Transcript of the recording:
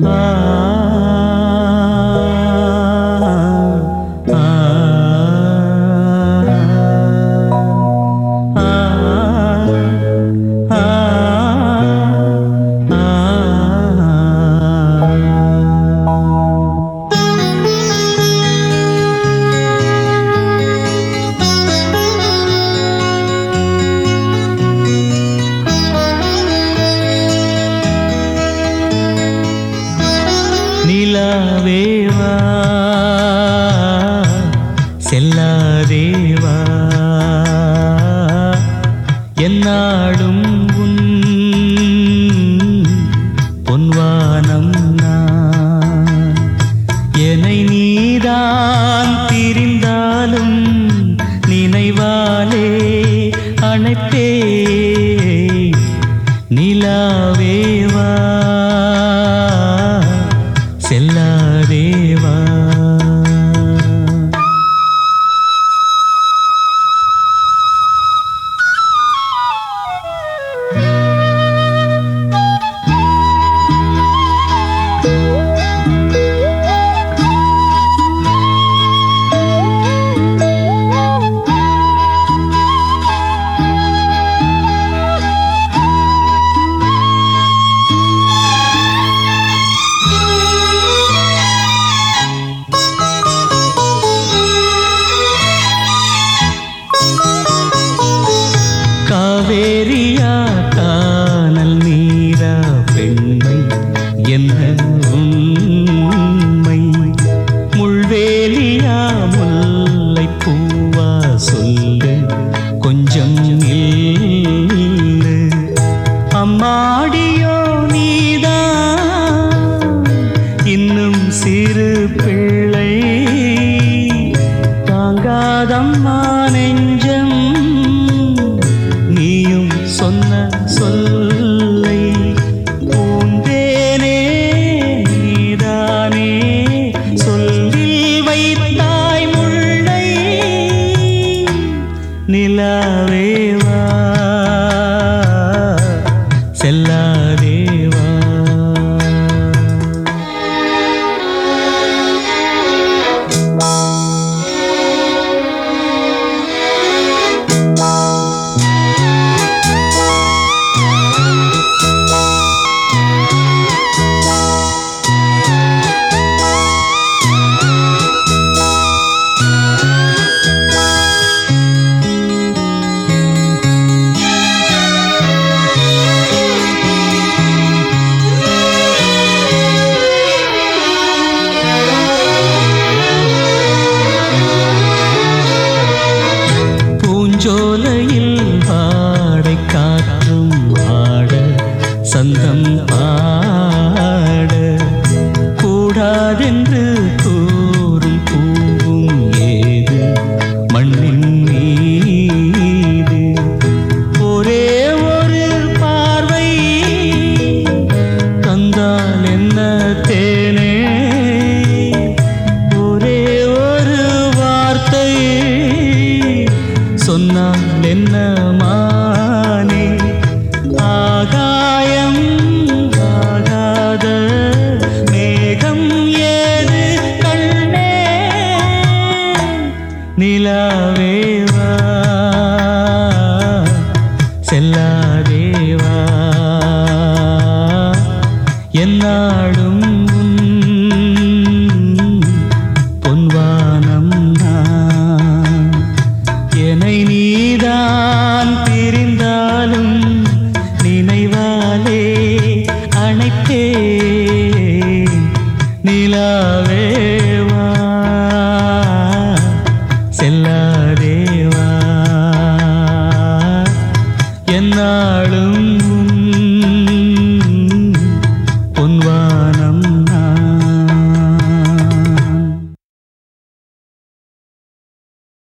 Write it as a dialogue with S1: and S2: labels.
S1: Ah. செல்லாதேவா செல்லாதேவா என்னாடும் உன் பொன்வானம் நான். என்னை நீதான் திரிந்தாலும் நினைவாலே அணைப்பே காவேரியா காணல் நீரா பெண்மை? என்ன உண்மை? முள்வேலியா முல்லை பூவா சொல்லு. கொஞ்சம் அம்மாடியோ நீதா இன்னும் சிறு பெண் செல்லாதேவா சொன்னால் என்ன